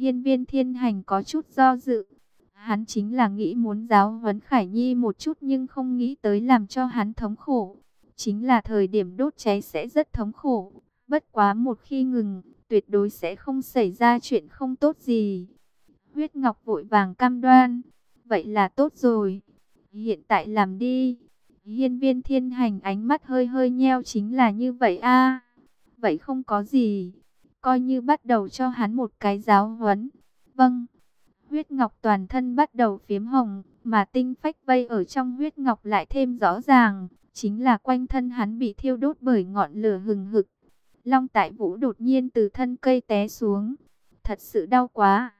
Hiên viên thiên hành có chút do dự. Hắn chính là nghĩ muốn giáo huấn Khải Nhi một chút nhưng không nghĩ tới làm cho hắn thống khổ. Chính là thời điểm đốt cháy sẽ rất thống khổ. Bất quá một khi ngừng, tuyệt đối sẽ không xảy ra chuyện không tốt gì. Huyết Ngọc vội vàng cam đoan. Vậy là tốt rồi. Hiện tại làm đi. Hiên viên thiên hành ánh mắt hơi hơi nheo chính là như vậy a Vậy không có gì. Coi như bắt đầu cho hắn một cái giáo huấn. Vâng. Huyết Ngọc toàn thân bắt đầu phiếm hồng. Mà tinh phách vây ở trong huyết Ngọc lại thêm rõ ràng. Chính là quanh thân hắn bị thiêu đốt bởi ngọn lửa hừng hực. Long tại vũ đột nhiên từ thân cây té xuống. Thật sự đau quá.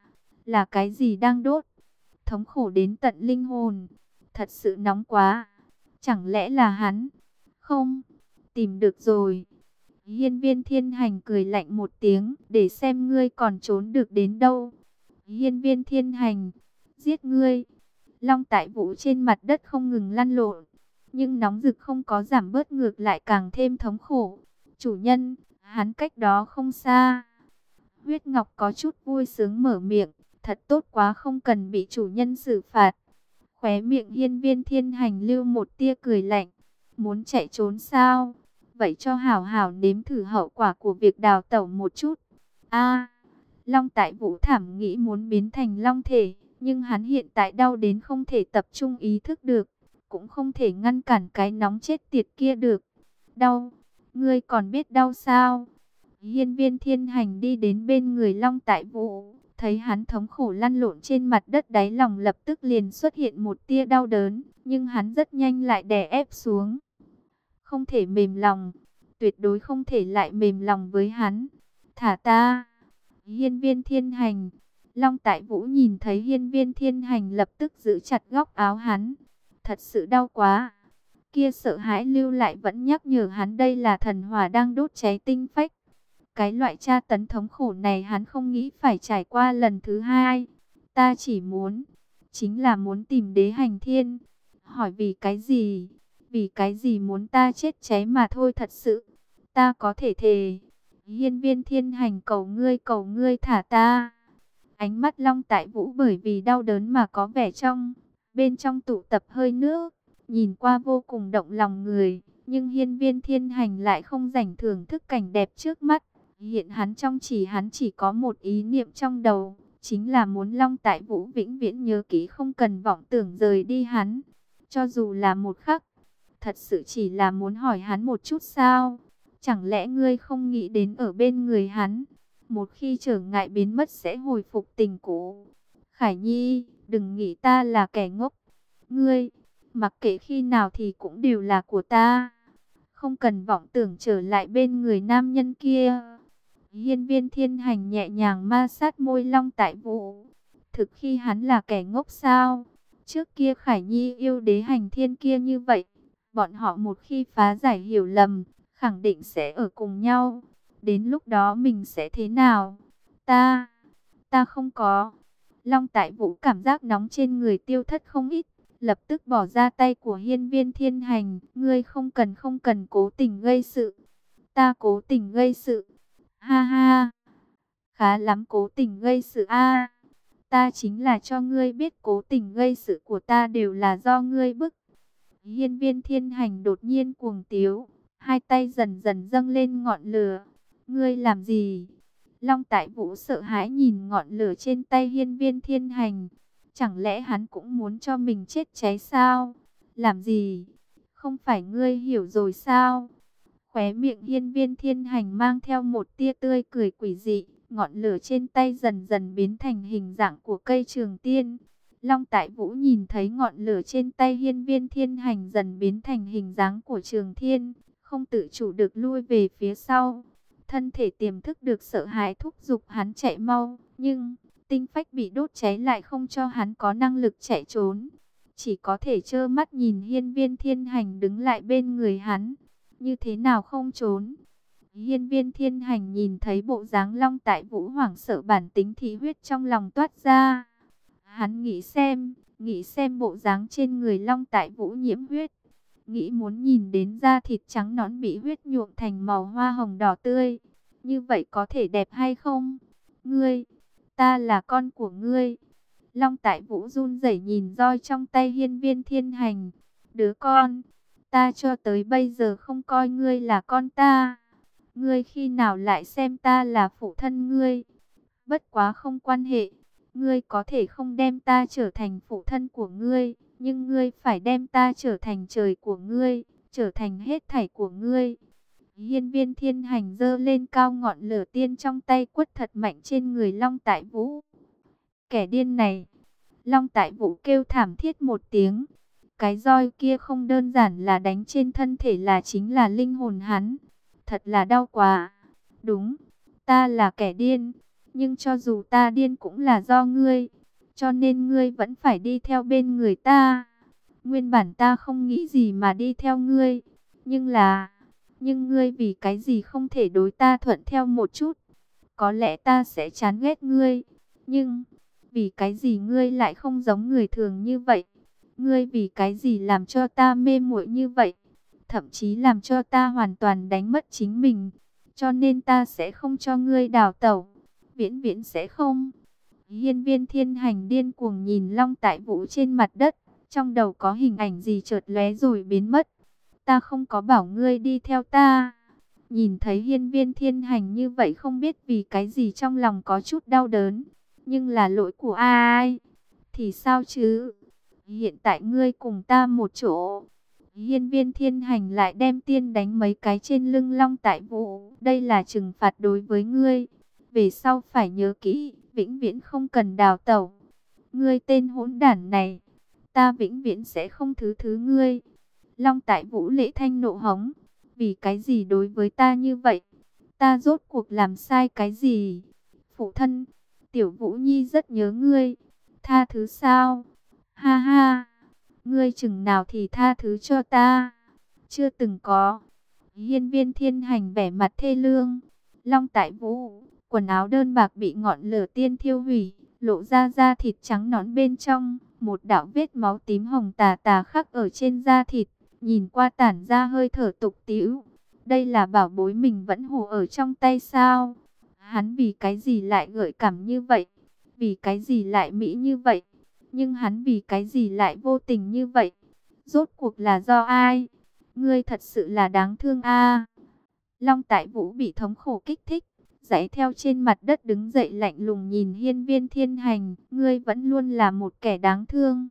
Là cái gì đang đốt? Thống khổ đến tận linh hồn. Thật sự nóng quá. Chẳng lẽ là hắn? Không, tìm được rồi. Hiên viên thiên hành cười lạnh một tiếng, để xem ngươi còn trốn được đến đâu. Hiên viên thiên hành, giết ngươi. Long tại vũ trên mặt đất không ngừng lăn lộn, nhưng nóng rực không có giảm bớt ngược lại càng thêm thống khổ. Chủ nhân, hắn cách đó không xa. Huyết Ngọc có chút vui sướng mở miệng, thật tốt quá không cần bị chủ nhân xử phạt. Khóe miệng hiên viên thiên hành lưu một tia cười lạnh. Muốn chạy trốn sao? Vậy cho hảo hảo nếm thử hậu quả của việc đào tẩu một chút. a Long tại vũ thảm nghĩ muốn biến thành long thể. Nhưng hắn hiện tại đau đến không thể tập trung ý thức được. Cũng không thể ngăn cản cái nóng chết tiệt kia được. Đau. Ngươi còn biết đau sao? Hiên viên thiên hành đi đến bên người long tại vũ Thấy hắn thống khổ lăn lộn trên mặt đất đáy lòng lập tức liền xuất hiện một tia đau đớn, nhưng hắn rất nhanh lại đè ép xuống. Không thể mềm lòng, tuyệt đối không thể lại mềm lòng với hắn. Thả ta, hiên viên thiên hành. Long tại vũ nhìn thấy hiên viên thiên hành lập tức giữ chặt góc áo hắn. Thật sự đau quá. Kia sợ hãi lưu lại vẫn nhắc nhở hắn đây là thần hỏa đang đốt cháy tinh phách. Cái loại tra tấn thống khổ này hắn không nghĩ phải trải qua lần thứ hai. Ta chỉ muốn, chính là muốn tìm đế hành thiên. Hỏi vì cái gì? Vì cái gì muốn ta chết cháy mà thôi thật sự. Ta có thể thề. Hiên viên thiên hành cầu ngươi cầu ngươi thả ta. Ánh mắt long tại vũ bởi vì đau đớn mà có vẻ trong. Bên trong tụ tập hơi nước. Nhìn qua vô cùng động lòng người. Nhưng hiên viên thiên hành lại không rảnh thưởng thức cảnh đẹp trước mắt. Hiện hắn trong chỉ hắn chỉ có một ý niệm trong đầu, chính là muốn Long Tại Vũ vĩnh viễn nhớ kỹ không cần vọng tưởng rời đi hắn. Cho dù là một khắc, thật sự chỉ là muốn hỏi hắn một chút sao? Chẳng lẽ ngươi không nghĩ đến ở bên người hắn? Một khi trở ngại biến mất sẽ hồi phục tình cũ. Khải Nhi, đừng nghĩ ta là kẻ ngốc. Ngươi, mặc kệ khi nào thì cũng đều là của ta. Không cần vọng tưởng trở lại bên người nam nhân kia. Hiên viên thiên hành nhẹ nhàng ma sát môi long tại vụ. Thực khi hắn là kẻ ngốc sao? Trước kia Khải Nhi yêu đế hành thiên kia như vậy. Bọn họ một khi phá giải hiểu lầm, khẳng định sẽ ở cùng nhau. Đến lúc đó mình sẽ thế nào? Ta, ta không có. Long tại vũ cảm giác nóng trên người tiêu thất không ít. Lập tức bỏ ra tay của hiên viên thiên hành. Ngươi không cần không cần cố tình gây sự. Ta cố tình gây sự. Ha ha, khá lắm cố tình gây sự a. ta chính là cho ngươi biết cố tình gây sự của ta đều là do ngươi bức. Hiên viên thiên hành đột nhiên cuồng tiếu, hai tay dần dần dâng lên ngọn lửa. Ngươi làm gì? Long tại vũ sợ hãi nhìn ngọn lửa trên tay hiên viên thiên hành. Chẳng lẽ hắn cũng muốn cho mình chết cháy sao? Làm gì? Không phải ngươi hiểu rồi sao? Khóe miệng hiên viên thiên hành mang theo một tia tươi cười quỷ dị, ngọn lửa trên tay dần dần biến thành hình dạng của cây trường tiên. Long Tại Vũ nhìn thấy ngọn lửa trên tay hiên viên thiên hành dần biến thành hình dáng của trường thiên, không tự chủ được lui về phía sau. Thân thể tiềm thức được sợ hãi thúc giục hắn chạy mau, nhưng tinh phách bị đốt cháy lại không cho hắn có năng lực chạy trốn. Chỉ có thể trơ mắt nhìn hiên viên thiên hành đứng lại bên người hắn, như thế nào không trốn. Hiên viên thiên hành nhìn thấy bộ dáng long tại vũ hoảng sợ bản tính thí huyết trong lòng toát ra. Hắn nghĩ xem, nghĩ xem bộ dáng trên người long tại vũ nhiễm huyết. Nghĩ muốn nhìn đến da thịt trắng nõn bị huyết nhuộm thành màu hoa hồng đỏ tươi. Như vậy có thể đẹp hay không? Ngươi, ta là con của ngươi. Long tại vũ run rẩy nhìn roi trong tay hiên viên thiên hành. Đứa con, ta cho tới bây giờ không coi ngươi là con ta. Ngươi khi nào lại xem ta là phụ thân ngươi? Bất quá không quan hệ. Ngươi có thể không đem ta trở thành phụ thân của ngươi, nhưng ngươi phải đem ta trở thành trời của ngươi, trở thành hết thảy của ngươi. Hiên viên thiên hành dơ lên cao ngọn lửa tiên trong tay quất thật mạnh trên người Long Tại Vũ. Kẻ điên này, Long Tại Vũ kêu thảm thiết một tiếng. Cái roi kia không đơn giản là đánh trên thân thể là chính là linh hồn hắn. Thật là đau quá. Đúng, ta là kẻ điên. Nhưng cho dù ta điên cũng là do ngươi. Cho nên ngươi vẫn phải đi theo bên người ta. Nguyên bản ta không nghĩ gì mà đi theo ngươi. Nhưng là... Nhưng ngươi vì cái gì không thể đối ta thuận theo một chút? Có lẽ ta sẽ chán ghét ngươi. Nhưng... Vì cái gì ngươi lại không giống người thường như vậy? Ngươi vì cái gì làm cho ta mê muội như vậy? Thậm chí làm cho ta hoàn toàn đánh mất chính mình. Cho nên ta sẽ không cho ngươi đào tẩu viễn viễn sẽ không. Hiên viên thiên hành điên cuồng nhìn long tại vũ trên mặt đất, trong đầu có hình ảnh gì chợt lóe rồi biến mất. Ta không có bảo ngươi đi theo ta. Nhìn thấy hiên viên thiên hành như vậy không biết vì cái gì trong lòng có chút đau đớn. Nhưng là lỗi của ai? Thì sao chứ? Hiện tại ngươi cùng ta một chỗ. Hiên viên thiên hành lại đem tiên đánh mấy cái trên lưng long tại vũ. Đây là trừng phạt đối với ngươi. Về sau phải nhớ kỹ, vĩnh viễn không cần đào tẩu. Ngươi tên hỗn đản này, ta vĩnh viễn sẽ không thứ thứ ngươi. Long tại vũ lễ thanh nộ hống, vì cái gì đối với ta như vậy? Ta rốt cuộc làm sai cái gì? Phụ thân, tiểu vũ nhi rất nhớ ngươi, tha thứ sao? Ha ha, ngươi chừng nào thì tha thứ cho ta? Chưa từng có. Hiên viên thiên hành vẻ mặt thê lương. Long tại vũ, Quần áo đơn bạc bị ngọn lửa tiên thiêu hủy, lộ ra da thịt trắng nõn bên trong, một đạo vết máu tím hồng tà tà khắc ở trên da thịt, nhìn qua tản ra hơi thở tục tĩu. Đây là bảo bối mình vẫn hồ ở trong tay sao? Hắn vì cái gì lại gợi cảm như vậy? Vì cái gì lại mỹ như vậy? Nhưng hắn vì cái gì lại vô tình như vậy? Rốt cuộc là do ai? Ngươi thật sự là đáng thương a. Long Tại Vũ bị thống khổ kích thích, dãy theo trên mặt đất đứng dậy lạnh lùng nhìn hiên viên thiên hành, ngươi vẫn luôn là một kẻ đáng thương.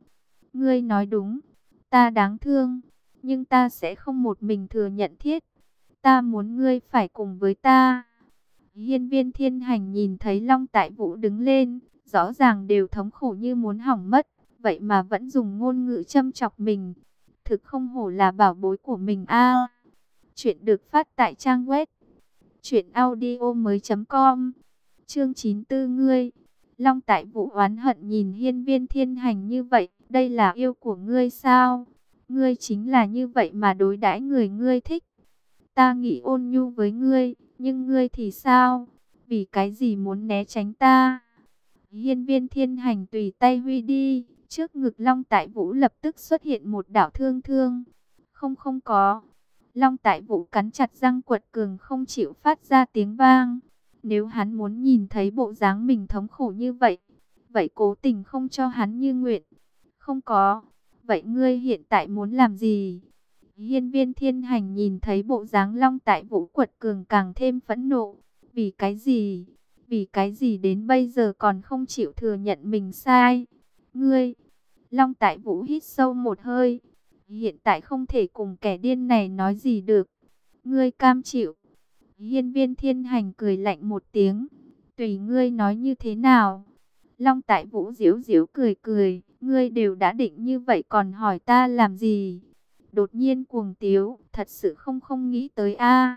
Ngươi nói đúng, ta đáng thương, nhưng ta sẽ không một mình thừa nhận thiết. Ta muốn ngươi phải cùng với ta. Hiên viên thiên hành nhìn thấy Long Tại Vũ đứng lên, rõ ràng đều thống khổ như muốn hỏng mất, vậy mà vẫn dùng ngôn ngữ châm chọc mình. Thực không hổ là bảo bối của mình a. chuyện được phát tại trang web Chuyện audio mới com. Chương 94 ngươi. Long tại vũ oán hận nhìn hiên viên thiên hành như vậy, Đây là yêu của ngươi sao? Ngươi chính là như vậy mà đối đãi người ngươi thích. Ta nghĩ ôn nhu với ngươi, Nhưng ngươi thì sao? Vì cái gì muốn né tránh ta? Hiên viên thiên hành tùy tay huy đi, Trước ngực long tại vũ lập tức xuất hiện một đảo thương thương. Không không có. Long tại vũ cắn chặt răng quật cường không chịu phát ra tiếng vang. Nếu hắn muốn nhìn thấy bộ dáng mình thống khổ như vậy, vậy cố tình không cho hắn như nguyện. Không có. Vậy ngươi hiện tại muốn làm gì? Hiên viên thiên hành nhìn thấy bộ dáng long tại vũ quật cường càng thêm phẫn nộ. Vì cái gì? Vì cái gì đến bây giờ còn không chịu thừa nhận mình sai? Ngươi! Long tại vũ hít sâu một hơi Hiện tại không thể cùng kẻ điên này nói gì được. Ngươi cam chịu. Hiên viên thiên hành cười lạnh một tiếng. Tùy ngươi nói như thế nào. Long tại vũ diễu diễu cười cười. Ngươi đều đã định như vậy còn hỏi ta làm gì. Đột nhiên cuồng tiếu. Thật sự không không nghĩ tới a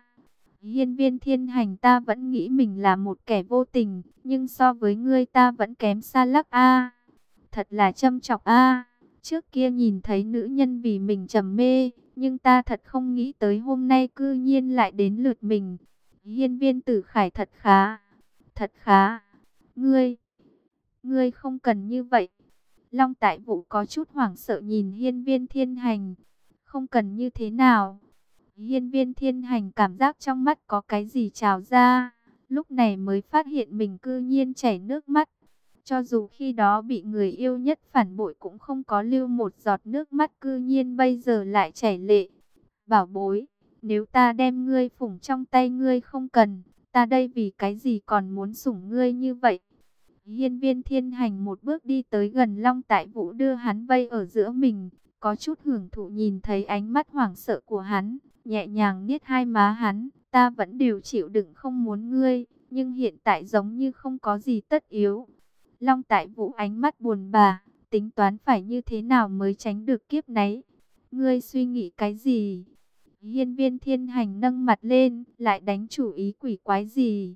Hiên viên thiên hành ta vẫn nghĩ mình là một kẻ vô tình. Nhưng so với ngươi ta vẫn kém xa lắc a Thật là châm chọc a Trước kia nhìn thấy nữ nhân vì mình trầm mê, nhưng ta thật không nghĩ tới hôm nay cư nhiên lại đến lượt mình. Hiên viên tử khải thật khá, thật khá. Ngươi, ngươi không cần như vậy. Long tại vũ có chút hoảng sợ nhìn hiên viên thiên hành. Không cần như thế nào. Hiên viên thiên hành cảm giác trong mắt có cái gì trào ra. Lúc này mới phát hiện mình cư nhiên chảy nước mắt. Cho dù khi đó bị người yêu nhất phản bội cũng không có lưu một giọt nước mắt cư nhiên bây giờ lại chảy lệ. Bảo bối, nếu ta đem ngươi phủng trong tay ngươi không cần, ta đây vì cái gì còn muốn sủng ngươi như vậy? Hiên viên thiên hành một bước đi tới gần Long Tại Vũ đưa hắn vây ở giữa mình, có chút hưởng thụ nhìn thấy ánh mắt hoảng sợ của hắn, nhẹ nhàng niết hai má hắn, ta vẫn đều chịu đựng không muốn ngươi, nhưng hiện tại giống như không có gì tất yếu. Long Tại Vũ ánh mắt buồn bà, tính toán phải như thế nào mới tránh được kiếp nấy. Ngươi suy nghĩ cái gì? Hiên viên thiên hành nâng mặt lên, lại đánh chủ ý quỷ quái gì?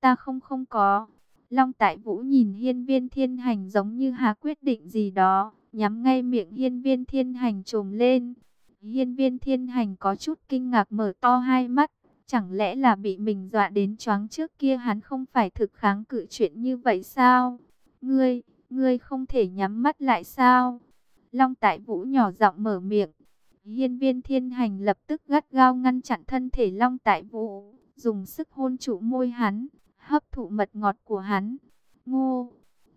Ta không không có. Long Tại Vũ nhìn hiên viên thiên hành giống như hà quyết định gì đó, nhắm ngay miệng hiên viên thiên hành trồm lên. Hiên viên thiên hành có chút kinh ngạc mở to hai mắt, chẳng lẽ là bị mình dọa đến choáng trước kia hắn không phải thực kháng cự chuyện như vậy sao? Ngươi, ngươi không thể nhắm mắt lại sao? Long Tại Vũ nhỏ giọng mở miệng. Hiên viên thiên hành lập tức gắt gao ngăn chặn thân thể Long Tại Vũ, dùng sức hôn trụ môi hắn, hấp thụ mật ngọt của hắn. Ngô!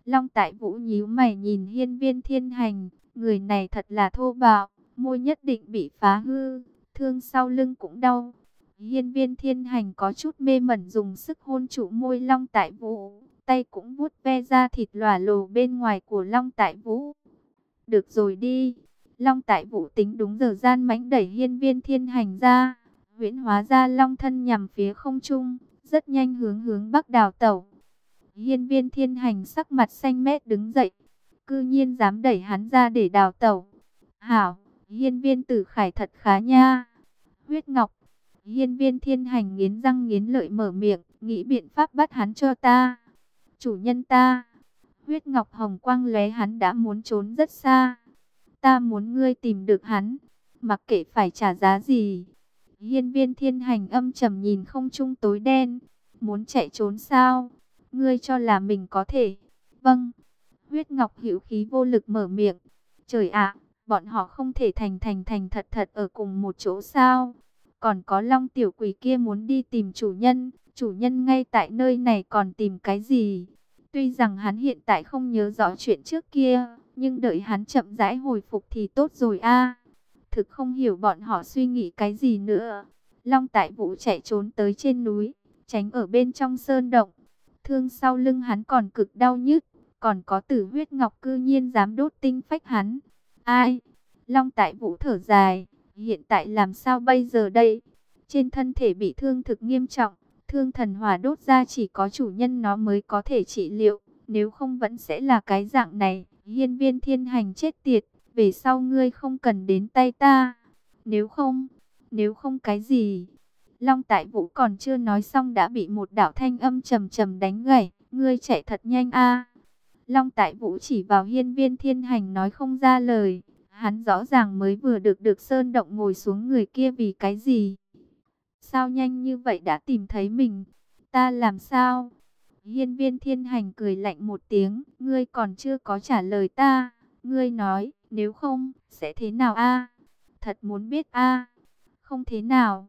Long Tại Vũ nhíu mày nhìn hiên viên thiên hành, người này thật là thô bạo, môi nhất định bị phá hư, thương sau lưng cũng đau. Hiên viên thiên hành có chút mê mẩn dùng sức hôn trụ môi Long Tại Vũ, tay cũng vuốt ve ra thịt lòa lồ bên ngoài của Long Tại Vũ. Được rồi đi. Long Tại Vũ tính đúng giờ gian mãnh đẩy hiên viên thiên hành ra, huyễn hóa ra long thân nhằm phía không trung, rất nhanh hướng hướng bắc đào tẩu. Hiên viên thiên hành sắc mặt xanh mét đứng dậy, cư nhiên dám đẩy hắn ra để đào tẩu. Hảo, hiên viên tử khải thật khá nha. Huyết Ngọc, hiên viên thiên hành nghiến răng nghiến lợi mở miệng, nghĩ biện pháp bắt hắn cho ta. Chủ nhân ta, huyết Ngọc hồng quang lóe hắn đã muốn trốn rất xa. Ta muốn ngươi tìm được hắn, mặc kệ phải trả giá gì. Hiên viên thiên hành âm trầm nhìn không trung tối đen. Muốn chạy trốn sao? Ngươi cho là mình có thể. Vâng. Huyết Ngọc hữu khí vô lực mở miệng. Trời ạ, bọn họ không thể thành thành thành thật thật ở cùng một chỗ sao? Còn có long tiểu quỷ kia muốn đi tìm chủ nhân. Chủ nhân ngay tại nơi này còn tìm cái gì? Tuy rằng hắn hiện tại không nhớ rõ chuyện trước kia, nhưng đợi hắn chậm rãi hồi phục thì tốt rồi a. Thực không hiểu bọn họ suy nghĩ cái gì nữa. Long Tại Vũ chạy trốn tới trên núi, tránh ở bên trong sơn động. Thương sau lưng hắn còn cực đau nhức, còn có tử huyết ngọc cư nhiên dám đốt tinh phách hắn. Ai? Long Tại Vũ thở dài, hiện tại làm sao bây giờ đây? Trên thân thể bị thương thực nghiêm trọng, thương thần hỏa đốt ra chỉ có chủ nhân nó mới có thể trị liệu, nếu không vẫn sẽ là cái dạng này. Hiên viên thiên hành chết tiệt, về sau ngươi không cần đến tay ta. Nếu không, nếu không cái gì. Long tại vũ còn chưa nói xong đã bị một đạo thanh âm trầm trầm đánh gãy. Ngươi chạy thật nhanh a. Long tại vũ chỉ vào hiên viên thiên hành nói không ra lời. Hắn rõ ràng mới vừa được được sơn động ngồi xuống người kia vì cái gì. Sao nhanh như vậy đã tìm thấy mình? Ta làm sao? Hiên viên thiên hành cười lạnh một tiếng, ngươi còn chưa có trả lời ta. Ngươi nói, nếu không, sẽ thế nào a? Thật muốn biết a? Không thế nào.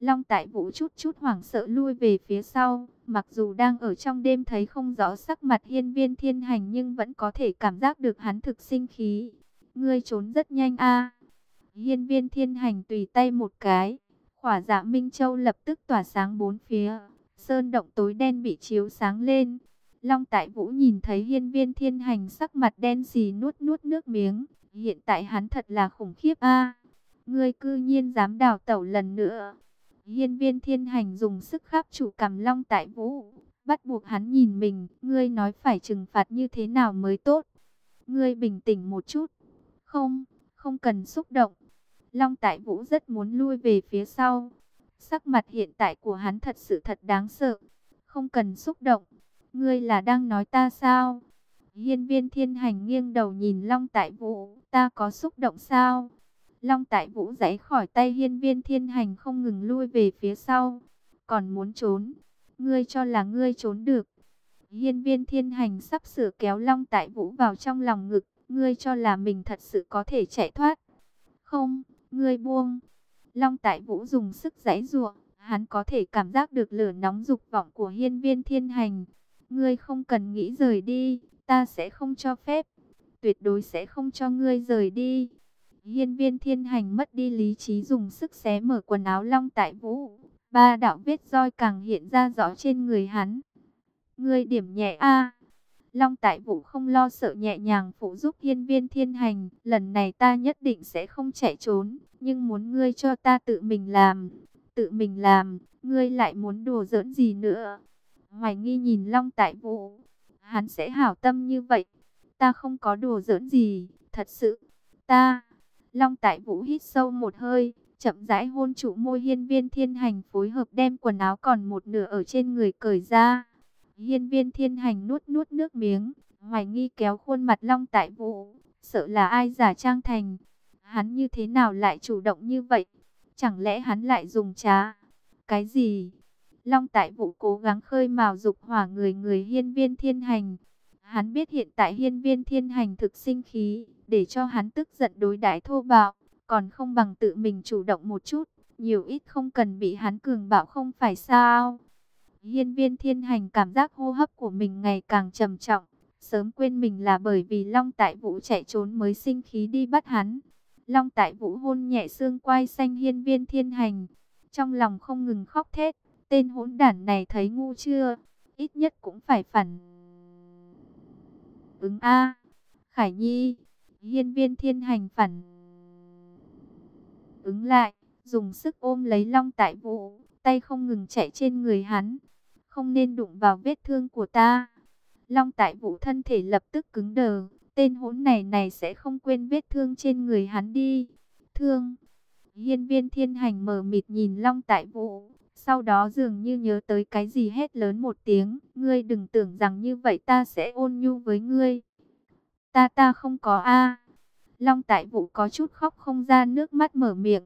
Long tại vũ chút chút hoảng sợ lui về phía sau, mặc dù đang ở trong đêm thấy không rõ sắc mặt hiên viên thiên hành nhưng vẫn có thể cảm giác được hắn thực sinh khí. Ngươi trốn rất nhanh a. Hiên viên thiên hành tùy tay một cái, khỏa dạ Minh Châu lập tức tỏa sáng bốn phía, Sơn động tối đen bị chiếu sáng lên. Long Tại Vũ nhìn thấy hiên viên thiên hành sắc mặt đen xì nuốt nuốt nước miếng. Hiện tại hắn thật là khủng khiếp a. Ngươi cư nhiên dám đào tẩu lần nữa. Hiên viên thiên hành dùng sức khắp chủ cầm Long Tại Vũ. Bắt buộc hắn nhìn mình. Ngươi nói phải trừng phạt như thế nào mới tốt. Ngươi bình tĩnh một chút. Không, không cần xúc động. Long Tại Vũ rất muốn lui về phía sau. Sắc mặt hiện tại của hắn thật sự thật đáng sợ. Không cần xúc động. Ngươi là đang nói ta sao? Hiên viên thiên hành nghiêng đầu nhìn Long Tại Vũ. Ta có xúc động sao? Long Tại Vũ giãy khỏi tay hiên viên thiên hành không ngừng lui về phía sau. Còn muốn trốn. Ngươi cho là ngươi trốn được. Hiên viên thiên hành sắp sửa kéo Long Tại Vũ vào trong lòng ngực. Ngươi cho là mình thật sự có thể chạy thoát. Không, ngươi buông. Long Tại Vũ dùng sức giãy giụa, hắn có thể cảm giác được lửa nóng dục vọng của hiên viên thiên hành. Ngươi không cần nghĩ rời đi, ta sẽ không cho phép, tuyệt đối sẽ không cho ngươi rời đi. Hiên viên thiên hành mất đi lý trí dùng sức xé mở quần áo long tại vũ. Ba đạo vết roi càng hiện ra rõ trên người hắn. Ngươi điểm nhẹ a Long tại vũ không lo sợ nhẹ nhàng phụ giúp hiên viên thiên hành. Lần này ta nhất định sẽ không chạy trốn. Nhưng muốn ngươi cho ta tự mình làm. Tự mình làm, ngươi lại muốn đùa giỡn gì nữa. Hoài nghi nhìn Long tại vũ. Hắn sẽ hảo tâm như vậy. Ta không có đùa giỡn gì, thật sự. Ta... Long Tại Vũ hít sâu một hơi, chậm rãi hôn trụ môi hiên viên thiên hành phối hợp đem quần áo còn một nửa ở trên người cởi ra. Hiên viên thiên hành nuốt nuốt nước miếng, hoài nghi kéo khuôn mặt Long Tại Vũ, sợ là ai giả trang thành. Hắn như thế nào lại chủ động như vậy? Chẳng lẽ hắn lại dùng trá? Cái gì? Long Tại Vũ cố gắng khơi mào dục hỏa người người hiên viên thiên hành. Hắn biết hiện tại hiên viên thiên hành thực sinh khí, để cho hắn tức giận đối đãi thô bạo, còn không bằng tự mình chủ động một chút, nhiều ít không cần bị hắn cường bạo không phải sao. Hiên viên thiên hành cảm giác hô hấp của mình ngày càng trầm trọng, sớm quên mình là bởi vì Long Tại Vũ chạy trốn mới sinh khí đi bắt hắn. Long Tại Vũ hôn nhẹ xương quai xanh hiên viên thiên hành, trong lòng không ngừng khóc thét, tên hỗn đản này thấy ngu chưa, ít nhất cũng phải phản ứng A. Khải Nhi, hiên viên thiên hành phản ứng lại, dùng sức ôm lấy Long Tại Vũ, tay không ngừng chạy trên người hắn. Không nên đụng vào vết thương của ta. Long Tại Vũ thân thể lập tức cứng đờ, tên hỗn này này sẽ không quên vết thương trên người hắn đi. Thương. Hiên viên thiên hành mở mịt nhìn Long Tại Vũ, sau đó dường như nhớ tới cái gì hét lớn một tiếng, ngươi đừng tưởng rằng như vậy ta sẽ ôn nhu với ngươi. Ta ta không có a. Long Tại Vũ có chút khóc không ra nước mắt mở miệng.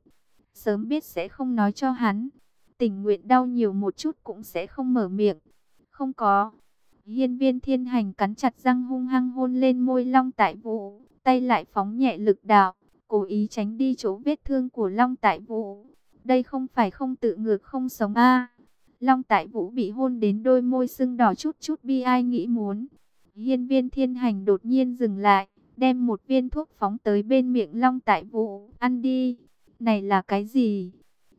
Sớm biết sẽ không nói cho hắn. Tình nguyện đau nhiều một chút cũng sẽ không mở miệng. Không có. Hiên viên thiên hành cắn chặt răng hung hăng hôn lên môi Long Tại Vũ. Tay lại phóng nhẹ lực đạo. Cố ý tránh đi chỗ vết thương của Long Tại Vũ. Đây không phải không tự ngược không sống a. Long Tại Vũ bị hôn đến đôi môi sưng đỏ chút chút bi ai nghĩ muốn. Hiên viên thiên hành đột nhiên dừng lại, đem một viên thuốc phóng tới bên miệng Long Tại Vũ, ăn đi. Này là cái gì?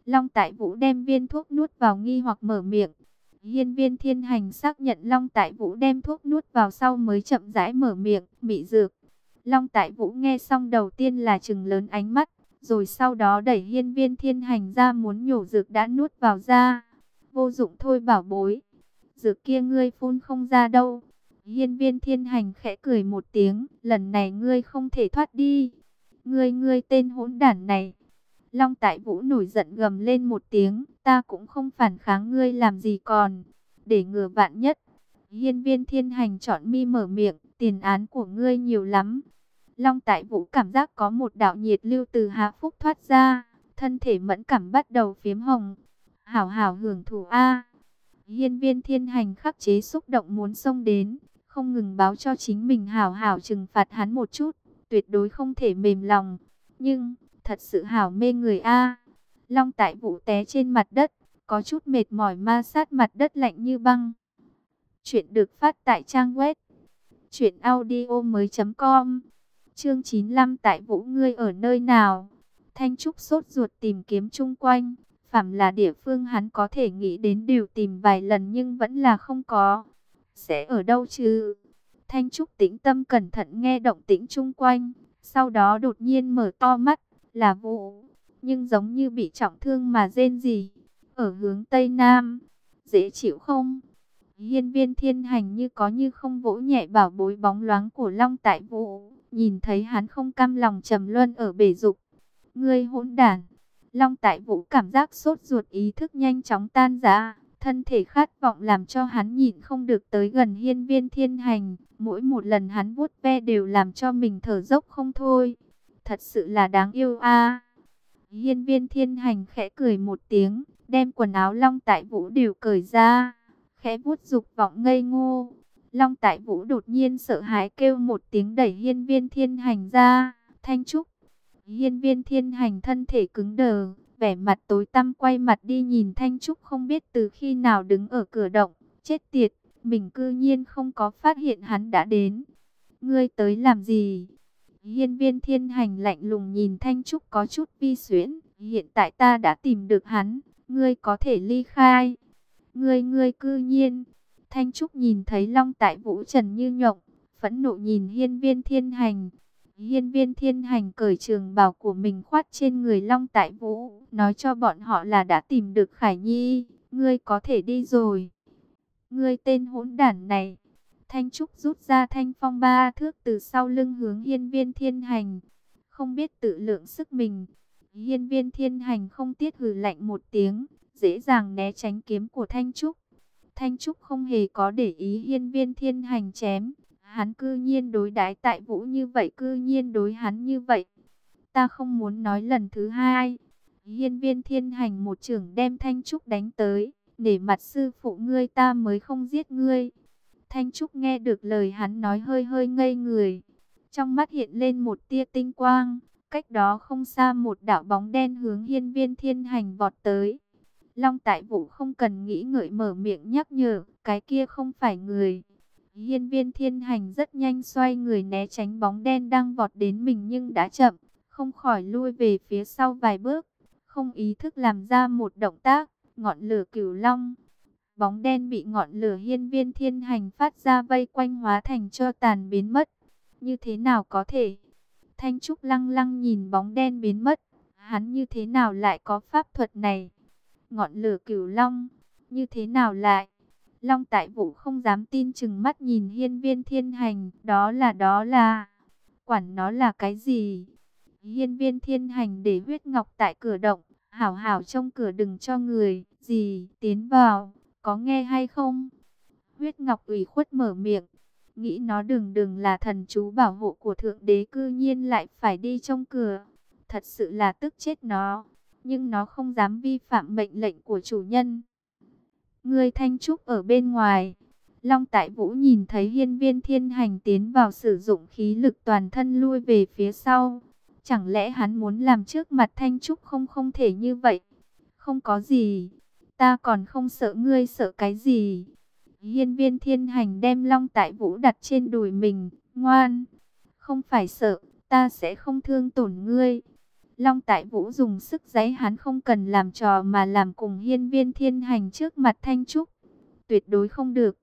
Long Tại Vũ đem viên thuốc nuốt vào nghi hoặc mở miệng. Hiên viên thiên hành xác nhận Long Tại Vũ đem thuốc nuốt vào sau mới chậm rãi mở miệng, mị dược. Long Tại Vũ nghe xong đầu tiên là chừng lớn ánh mắt, rồi sau đó đẩy hiên viên thiên hành ra muốn nhổ dược đã nuốt vào ra. Vô dụng thôi bảo bối, dược kia ngươi phun không ra đâu. Hiên viên thiên hành khẽ cười một tiếng, lần này ngươi không thể thoát đi. Ngươi ngươi tên hỗn đản này. Long tại vũ nổi giận gầm lên một tiếng, ta cũng không phản kháng ngươi làm gì còn. Để ngừa vạn nhất. Hiên viên thiên hành chọn mi mở miệng, tiền án của ngươi nhiều lắm. Long tại vũ cảm giác có một đạo nhiệt lưu từ hạ phúc thoát ra, thân thể mẫn cảm bắt đầu phiếm hồng. Hảo hảo hưởng thụ A. Hiên viên thiên hành khắc chế xúc động muốn xông đến, không ngừng báo cho chính mình hảo hảo trừng phạt hắn một chút, tuyệt đối không thể mềm lòng. Nhưng, thật sự hảo mê người A. Long tại vũ té trên mặt đất, có chút mệt mỏi ma sát mặt đất lạnh như băng. Chuyện được phát tại trang web audio mới com Chương 95 tại vũ ngươi ở nơi nào? Thanh Trúc sốt ruột tìm kiếm chung quanh. Phạm là địa phương hắn có thể nghĩ đến điều tìm vài lần nhưng vẫn là không có sẽ ở đâu chứ? Thanh Trúc tĩnh tâm cẩn thận nghe động tĩnh chung quanh, sau đó đột nhiên mở to mắt, là vũ nhưng giống như bị trọng thương mà rên gì, ở hướng Tây Nam, dễ chịu không? Hiên viên thiên hành như có như không vỗ nhẹ bảo bối bóng loáng của Long Tại Vũ, nhìn thấy hắn không cam lòng trầm luân ở bể dục. Ngươi hỗn đản, Long Tại Vũ cảm giác sốt ruột ý thức nhanh chóng tan ra Thân thể khát vọng làm cho hắn nhìn không được tới gần hiên viên thiên hành. Mỗi một lần hắn vuốt ve đều làm cho mình thở dốc không thôi. Thật sự là đáng yêu a. Hiên viên thiên hành khẽ cười một tiếng, đem quần áo long tại vũ đều cởi ra. Khẽ vuốt dục vọng ngây ngô. Long tại vũ đột nhiên sợ hãi kêu một tiếng đẩy hiên viên thiên hành ra. Thanh trúc. Hiên viên thiên hành thân thể cứng đờ, vẻ mặt tối tăm quay mặt đi nhìn Thanh Trúc không biết từ khi nào đứng ở cửa động, chết tiệt, mình cư nhiên không có phát hiện hắn đã đến. ngươi tới làm gì? Hiên viên thiên hành lạnh lùng nhìn Thanh Trúc có chút vi xuyễn, hiện tại ta đã tìm được hắn, ngươi có thể ly khai. Ngươi ngươi cư nhiên, Thanh Trúc nhìn thấy Long tại Vũ Trần như nhộng, phẫn nộ nhìn hiên viên thiên hành. Hiên viên thiên hành cởi trường bào của mình khoát trên người Long tại Vũ, nói cho bọn họ là đã tìm được Khải Nhi, ngươi có thể đi rồi. Ngươi tên hỗn đản này. Thanh Trúc rút ra thanh phong ba thước từ sau lưng hướng hiên viên thiên hành. Không biết tự lượng sức mình. Hiên viên thiên hành không tiết hừ lạnh một tiếng, dễ dàng né tránh kiếm của Thanh Trúc. Thanh Trúc không hề có để ý hiên viên thiên hành chém. Hắn cư nhiên đối đái tại vũ như vậy, cư nhiên đối hắn như vậy. Ta không muốn nói lần thứ hai. Hiên viên thiên hành một trưởng đem Thanh Trúc đánh tới. Để mặt sư phụ ngươi ta mới không giết ngươi. Thanh Trúc nghe được lời hắn nói hơi hơi ngây người. Trong mắt hiện lên một tia tinh quang. Cách đó không xa một đạo bóng đen hướng hiên viên thiên hành vọt tới. Long tại vũ không cần nghĩ ngợi mở miệng nhắc nhở, cái kia không phải người. Hiên viên thiên hành rất nhanh xoay người né tránh bóng đen đang vọt đến mình nhưng đã chậm, không khỏi lui về phía sau vài bước, không ý thức làm ra một động tác, ngọn lửa cửu long. Bóng đen bị ngọn lửa hiên viên thiên hành phát ra vây quanh hóa thành cho tàn biến mất. Như thế nào có thể? Thanh Trúc lăng lăng nhìn bóng đen biến mất. Hắn như thế nào lại có pháp thuật này? Ngọn lửa cửu long, như thế nào lại? Long tại vũ không dám tin chừng mắt nhìn hiên viên thiên hành. Đó là đó là... Quản nó là cái gì? Hiên viên thiên hành để huyết ngọc tại cửa động. Hảo hảo trong cửa đừng cho người gì tiến vào. Có nghe hay không? Huyết ngọc ủy khuất mở miệng. Nghĩ nó đừng đừng là thần chú bảo hộ của thượng đế cư nhiên lại phải đi trong cửa. Thật sự là tức chết nó. Nhưng nó không dám vi phạm mệnh lệnh của chủ nhân. Ngươi thanh trúc ở bên ngoài. Long Tại Vũ nhìn thấy hiên viên thiên hành tiến vào sử dụng khí lực toàn thân lui về phía sau. Chẳng lẽ hắn muốn làm trước mặt thanh trúc không không thể như vậy? Không có gì. Ta còn không sợ ngươi sợ cái gì? Hiên viên thiên hành đem Long Tại Vũ đặt trên đùi mình. Ngoan. Không phải sợ. Ta sẽ không thương tổn ngươi. Long Tại Vũ dùng sức giấy hắn không cần làm trò mà làm cùng hiên viên thiên hành trước mặt Thanh Trúc. Tuyệt đối không được.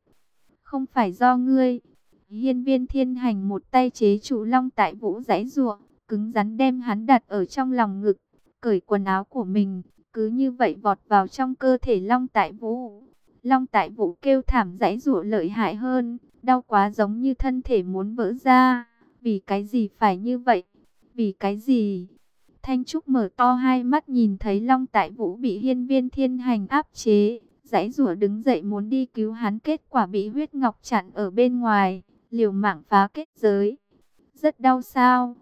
Không phải do ngươi. Hiên viên thiên hành một tay chế trụ Long Tại Vũ giấy ruộng, cứng rắn đem hắn đặt ở trong lòng ngực, cởi quần áo của mình, cứ như vậy vọt vào trong cơ thể Long Tại Vũ. Long Tại Vũ kêu thảm dãy rủa lợi hại hơn, đau quá giống như thân thể muốn vỡ ra. Vì cái gì phải như vậy? Vì cái gì? Thanh Trúc mở to hai mắt nhìn thấy Long Tại Vũ bị hiên viên thiên hành áp chế. Giãi rủa đứng dậy muốn đi cứu hắn kết quả bị huyết ngọc chặn ở bên ngoài. Liều mạng phá kết giới. Rất đau sao.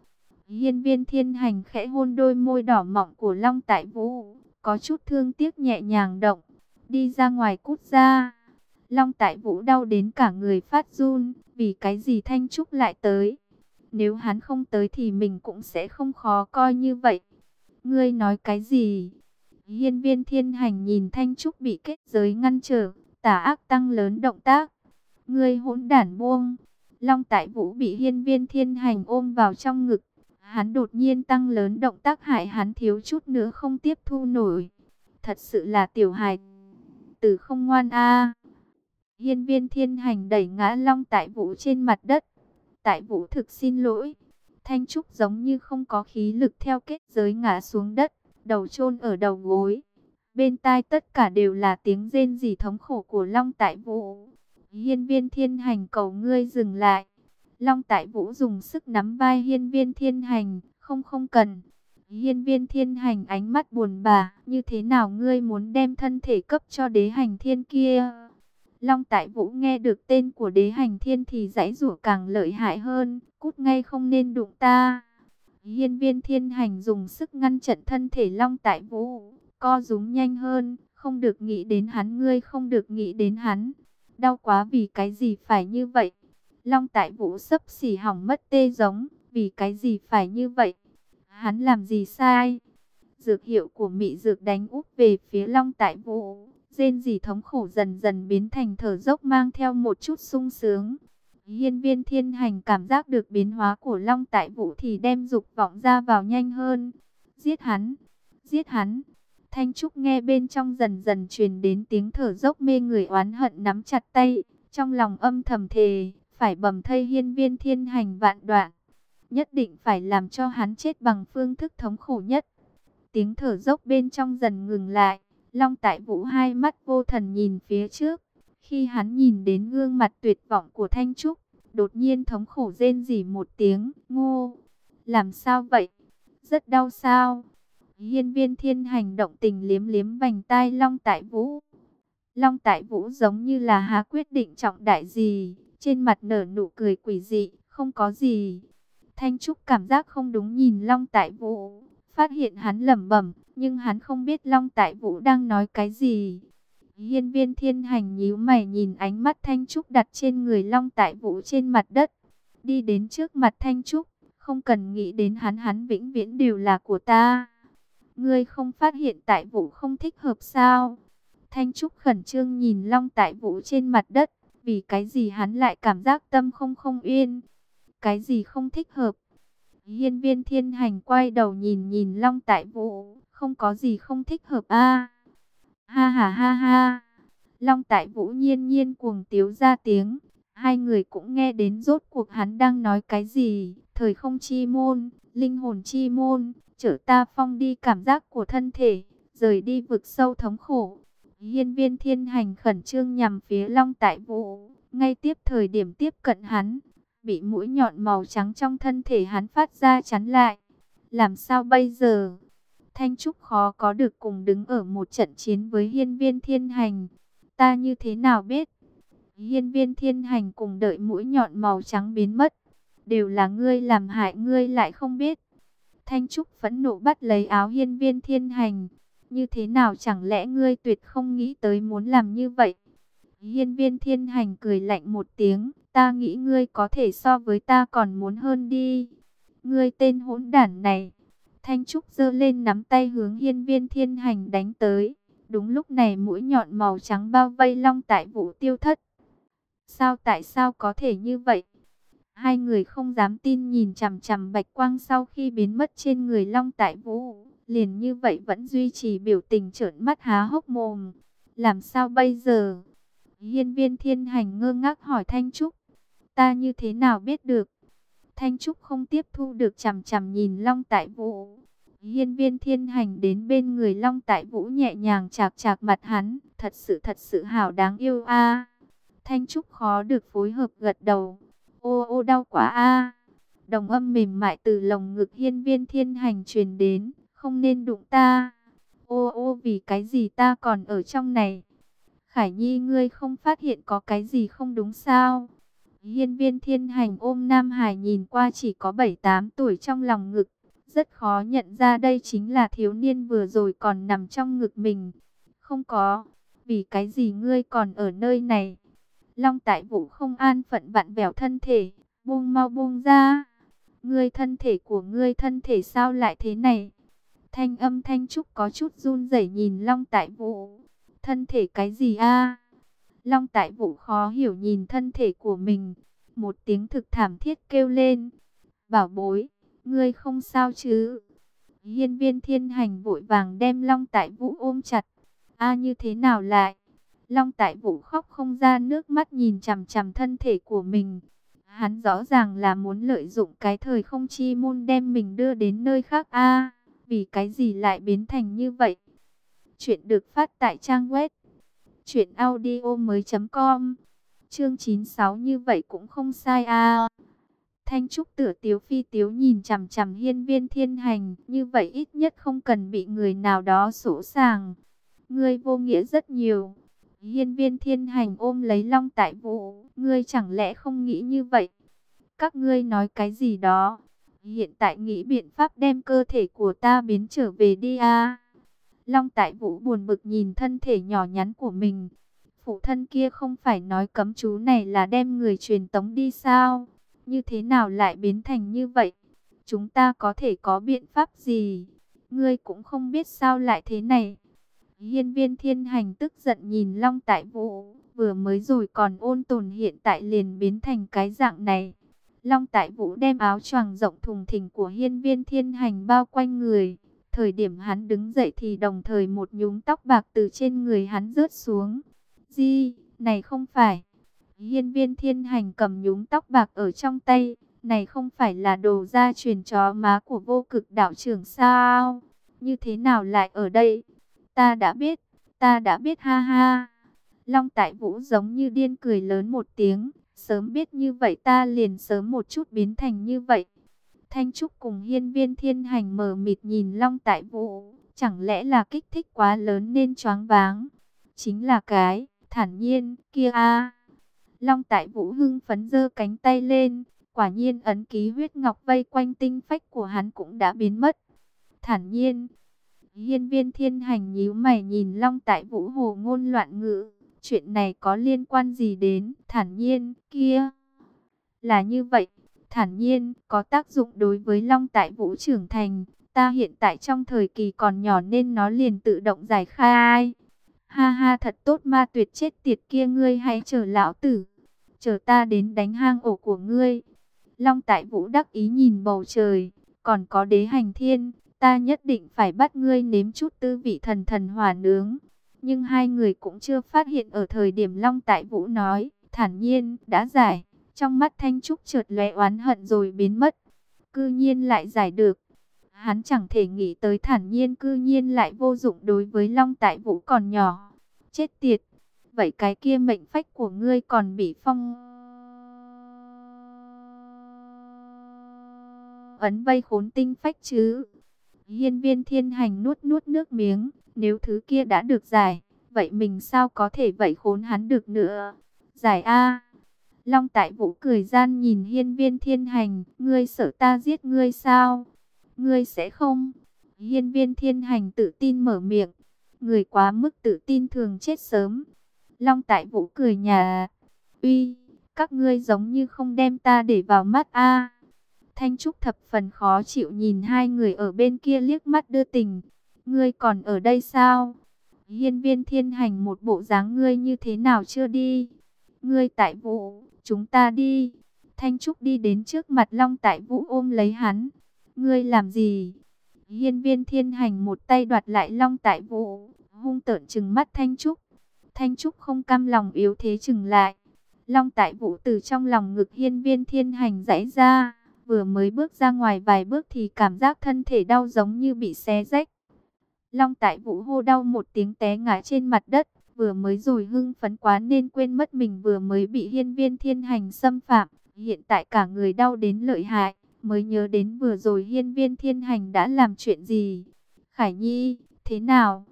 Hiên viên thiên hành khẽ hôn đôi môi đỏ mọng của Long Tại Vũ. Có chút thương tiếc nhẹ nhàng động. Đi ra ngoài cút ra. Long Tại Vũ đau đến cả người phát run. Vì cái gì Thanh Trúc lại tới. Nếu hắn không tới thì mình cũng sẽ không khó coi như vậy. Ngươi nói cái gì? Hiên viên thiên hành nhìn Thanh Trúc bị kết giới ngăn trở, tà ác tăng lớn động tác. Ngươi hỗn đản buông. Long tại vũ bị hiên viên thiên hành ôm vào trong ngực. Hắn đột nhiên tăng lớn động tác hại hắn thiếu chút nữa không tiếp thu nổi. Thật sự là tiểu hài tử không ngoan a. Hiên viên thiên hành đẩy ngã long tại vũ trên mặt đất. Tại vũ thực xin lỗi. Thanh Trúc giống như không có khí lực theo kết giới ngã xuống đất, đầu chôn ở đầu gối. Bên tai tất cả đều là tiếng rên rỉ thống khổ của Long Tại Vũ. Hiên viên thiên hành cầu ngươi dừng lại. Long Tại Vũ dùng sức nắm vai hiên viên thiên hành, không không cần. Hiên viên thiên hành ánh mắt buồn bã, như thế nào ngươi muốn đem thân thể cấp cho đế hành thiên kia? Long Tại Vũ nghe được tên của đế hành thiên thì giãy rủa càng lợi hại hơn, cút ngay không nên đụng ta. Hiên viên thiên hành dùng sức ngăn chặn thân thể Long Tại Vũ, co rúm nhanh hơn, không được nghĩ đến hắn ngươi không được nghĩ đến hắn. Đau quá vì cái gì phải như vậy? Long Tại Vũ sấp xỉ hỏng mất tê giống, vì cái gì phải như vậy? Hắn làm gì sai? Dược hiệu của mị dược đánh úp về phía Long Tại Vũ rên gì thống khổ dần dần biến thành thở dốc mang theo một chút sung sướng. Hiên viên thiên hành cảm giác được biến hóa của Long Tại Vũ thì đem dục vọng ra vào nhanh hơn. Giết hắn, giết hắn. Thanh Trúc nghe bên trong dần dần truyền đến tiếng thở dốc mê người oán hận nắm chặt tay. Trong lòng âm thầm thề, phải bầm thây hiên viên thiên hành vạn đoạn. Nhất định phải làm cho hắn chết bằng phương thức thống khổ nhất. Tiếng thở dốc bên trong dần ngừng lại. Long Tại Vũ hai mắt vô thần nhìn phía trước. Khi hắn nhìn đến gương mặt tuyệt vọng của Thanh Trúc, đột nhiên thống khổ rên rỉ một tiếng, ngô. Làm sao vậy? Rất đau sao? Hiên viên thiên hành động tình liếm liếm vành tai Long Tại Vũ. Long Tại Vũ giống như là há quyết định trọng đại gì, trên mặt nở nụ cười quỷ dị, không có gì. Thanh Trúc cảm giác không đúng nhìn Long Tại Vũ, phát hiện hắn lẩm bẩm, nhưng hắn không biết Long Tại Vũ đang nói cái gì. Hiên viên thiên hành nhíu mày nhìn ánh mắt Thanh Trúc đặt trên người Long Tại Vũ trên mặt đất. Đi đến trước mặt Thanh Trúc, không cần nghĩ đến hắn hắn vĩnh viễn đều là của ta. Ngươi không phát hiện Tại Vũ không thích hợp sao? Thanh Trúc khẩn trương nhìn Long Tại Vũ trên mặt đất, vì cái gì hắn lại cảm giác tâm không không yên. Cái gì không thích hợp? Hiên viên thiên hành quay đầu nhìn nhìn Long Tại Vũ, không có gì không thích hợp a Ha ha ha ha. Long tại vũ nhiên nhiên cuồng tiếu ra tiếng. Hai người cũng nghe đến rốt cuộc hắn đang nói cái gì. Thời không chi môn, linh hồn chi môn, chở ta phong đi cảm giác của thân thể, rời đi vực sâu thống khổ. Hiên viên thiên hành khẩn trương nhằm phía long tại vũ, ngay tiếp thời điểm tiếp cận hắn, bị mũi nhọn màu trắng trong thân thể hắn phát ra chắn lại. Làm sao bây giờ? Thanh Trúc khó có được cùng đứng ở một trận chiến với hiên viên thiên hành. Ta như thế nào biết? Hiên viên thiên hành cùng đợi mũi nhọn màu trắng biến mất. Đều là ngươi làm hại ngươi lại không biết. Thanh Trúc phẫn nộ bắt lấy áo hiên viên thiên hành. Như thế nào chẳng lẽ ngươi tuyệt không nghĩ tới muốn làm như vậy? Hiên viên thiên hành cười lạnh một tiếng. Ta nghĩ ngươi có thể so với ta còn muốn hơn đi. Ngươi tên hỗn đản này Thanh Trúc giơ lên nắm tay hướng hiên viên thiên hành đánh tới. Đúng lúc này mũi nhọn màu trắng bao vây long tại vũ tiêu thất. Sao tại sao có thể như vậy? Hai người không dám tin nhìn chằm chằm bạch quang sau khi biến mất trên người long tại vũ. Liền như vậy vẫn duy trì biểu tình trợn mắt há hốc mồm. Làm sao bây giờ? Hiên viên thiên hành ngơ ngác hỏi Thanh Trúc. Ta như thế nào biết được? Thanh Trúc không tiếp thu được chằm chằm nhìn Long Tại Vũ. Hiên viên thiên hành đến bên người Long Tại Vũ nhẹ nhàng chạc chạc mặt hắn. Thật sự thật sự hảo đáng yêu a. Thanh Trúc khó được phối hợp gật đầu. Ô ô đau quá a. Đồng âm mềm mại từ lồng ngực hiên viên thiên hành truyền đến. Không nên đụng ta. Ô ô vì cái gì ta còn ở trong này. Khải Nhi ngươi không phát hiện có cái gì không đúng sao? Hiên viên thiên hành ôm Nam Hải nhìn qua chỉ có 7-8 tuổi trong lòng ngực. Rất khó nhận ra đây chính là thiếu niên vừa rồi còn nằm trong ngực mình. Không có, vì cái gì ngươi còn ở nơi này? Long tại vũ không an phận vặn vẹo thân thể, buông mau buông ra. Ngươi thân thể của ngươi thân thể sao lại thế này? Thanh âm thanh trúc có chút run rẩy nhìn Long tại vũ. Thân thể cái gì a? Long tại vũ khó hiểu nhìn thân thể của mình. Một tiếng thực thảm thiết kêu lên. Bảo bối, ngươi không sao chứ? Hiên viên thiên hành vội vàng đem Long tại vũ ôm chặt. a như thế nào lại? Long tại vũ khóc không ra nước mắt nhìn chằm chằm thân thể của mình. Hắn rõ ràng là muốn lợi dụng cái thời không chi môn đem mình đưa đến nơi khác a vì cái gì lại biến thành như vậy? Chuyện được phát tại trang web truyệnaudio mới.com Chương 96 như vậy cũng không sai à. Thanh Trúc tựa tiếu phi tiếu nhìn chằm chằm hiên viên thiên hành. Như vậy ít nhất không cần bị người nào đó sổ sàng. Ngươi vô nghĩa rất nhiều. Hiên viên thiên hành ôm lấy long tại vũ. Ngươi chẳng lẽ không nghĩ như vậy? Các ngươi nói cái gì đó? Hiện tại nghĩ biện pháp đem cơ thể của ta biến trở về đi à. Long tại vũ buồn bực nhìn thân thể nhỏ nhắn của mình. Phụ thân kia không phải nói cấm chú này là đem người truyền tống đi sao? Như thế nào lại biến thành như vậy? Chúng ta có thể có biện pháp gì? Ngươi cũng không biết sao lại thế này. Hiên viên thiên hành tức giận nhìn Long Tại Vũ. vừa mới rồi còn ôn tồn hiện tại liền biến thành cái dạng này. Long Tại Vũ đem áo choàng rộng thùng thình của hiên viên thiên hành bao quanh người. Thời điểm hắn đứng dậy thì đồng thời một nhúng tóc bạc từ trên người hắn rớt xuống. Di, này không phải. Hiên viên thiên hành cầm nhúng tóc bạc ở trong tay. Này không phải là đồ gia truyền chó má của vô cực đạo trưởng sao? Như thế nào lại ở đây? Ta đã biết, ta đã biết ha ha. Long Tại Vũ giống như điên cười lớn một tiếng. Sớm biết như vậy ta liền sớm một chút biến thành như vậy. Thanh Trúc cùng hiên viên thiên hành mờ mịt nhìn Long Tại Vũ. Chẳng lẽ là kích thích quá lớn nên choáng váng? Chính là cái, thản nhiên, kia a Long Tại Vũ hưng phấn giơ cánh tay lên. Quả nhiên ấn ký huyết ngọc vây quanh tinh phách của hắn cũng đã biến mất. Thản nhiên, hiên viên thiên hành nhíu mày nhìn Long Tại Vũ hồ ngôn loạn ngữ. Chuyện này có liên quan gì đến thản nhiên kia? Là như vậy, thản nhiên có tác dụng đối với Long Tại Vũ trưởng thành. Ta hiện tại trong thời kỳ còn nhỏ nên nó liền tự động giải khai. Ha ha thật tốt ma tuyệt chết tiệt kia ngươi hãy chờ lão tử. Chờ ta đến đánh hang ổ của ngươi. Long Tại Vũ đắc ý nhìn bầu trời. Còn có đế hành thiên. Ta nhất định phải bắt ngươi nếm chút tư vị thần thần hỏa nướng. Nhưng hai người cũng chưa phát hiện ở thời điểm Long Tại Vũ nói, thản nhiên, đã giải. Trong mắt Thanh Trúc trượt lóe oán hận rồi biến mất. Cư nhiên lại giải được. Hắn chẳng thể nghĩ tới thản nhiên cư nhiên lại vô dụng đối với Long Tại Vũ còn nhỏ. Chết tiệt. Vậy cái kia mệnh phách của ngươi còn bị phong... Ấn vây khốn tinh phách chứ. Hiên viên thiên hành nuốt nuốt nước miếng. Nếu thứ kia đã được giải, vậy mình sao có thể vậy khốn hắn được nữa? Giải A. Long tại vũ cười gian nhìn hiên viên thiên hành, ngươi sợ ta giết ngươi sao? Ngươi sẽ không? Hiên viên thiên hành tự tin mở miệng, người quá mức tự tin thường chết sớm. Long tại vũ cười nhà, uy, các ngươi giống như không đem ta để vào mắt a. Thanh Trúc thập phần khó chịu nhìn hai người ở bên kia liếc mắt đưa tình, ngươi còn ở đây sao? Hiên viên thiên hành một bộ dáng ngươi như thế nào chưa đi? Ngươi tại vũ, chúng ta đi. Thanh Trúc đi đến trước mặt Long tại vũ ôm lấy hắn. Ngươi làm gì? Hiên viên thiên hành một tay đoạt lại Long tại vũ, hung tợn chừng mắt Thanh Trúc. Thanh Trúc không cam lòng yếu thế chừng lại. Long tại vũ từ trong lòng ngực hiên viên thiên hành dãy ra. Vừa mới bước ra ngoài vài bước thì cảm giác thân thể đau giống như bị xé rách. Long tại vũ hô đau một tiếng té ngã trên mặt đất, vừa mới rồi hưng phấn quá nên quên mất mình vừa mới bị hiên viên thiên hành xâm phạm, hiện tại cả người đau đến lợi hại, mới nhớ đến vừa rồi hiên viên thiên hành đã làm chuyện gì. Khải Nhi, thế nào?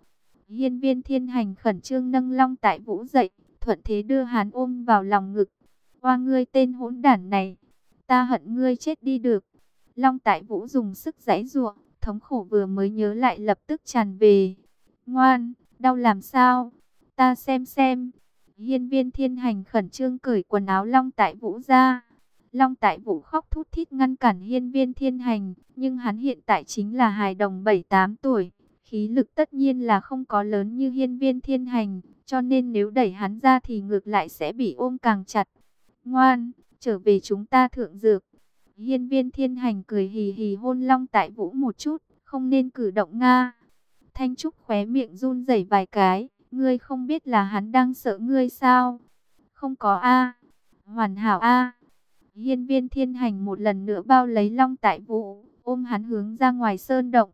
Hiên viên thiên hành khẩn trương nâng long tại vũ dậy, thuận thế đưa hán ôm vào lòng ngực. Hoa ngươi tên hỗn đản này, ta hận ngươi chết đi được. Long tại vũ dùng sức giãy giụa, thống khổ vừa mới nhớ lại lập tức tràn về. Ngoan, đau làm sao? Ta xem xem. Hiên viên thiên hành khẩn trương cởi quần áo Long Tại Vũ ra. Long Tại Vũ khóc thút thít ngăn cản hiên viên thiên hành, nhưng hắn hiện tại chính là hài đồng 7-8 tuổi. Khí lực tất nhiên là không có lớn như hiên viên thiên hành, cho nên nếu đẩy hắn ra thì ngược lại sẽ bị ôm càng chặt. Ngoan, trở về chúng ta thượng dược. Hiên viên thiên hành cười hì hì hôn long tại vũ một chút, không nên cử động Nga. Thanh Trúc khóe miệng run rẩy vài cái, ngươi không biết là hắn đang sợ ngươi sao? Không có A. Hoàn hảo A. Hiên viên thiên hành một lần nữa bao lấy long tại vũ, ôm hắn hướng ra ngoài sơn động.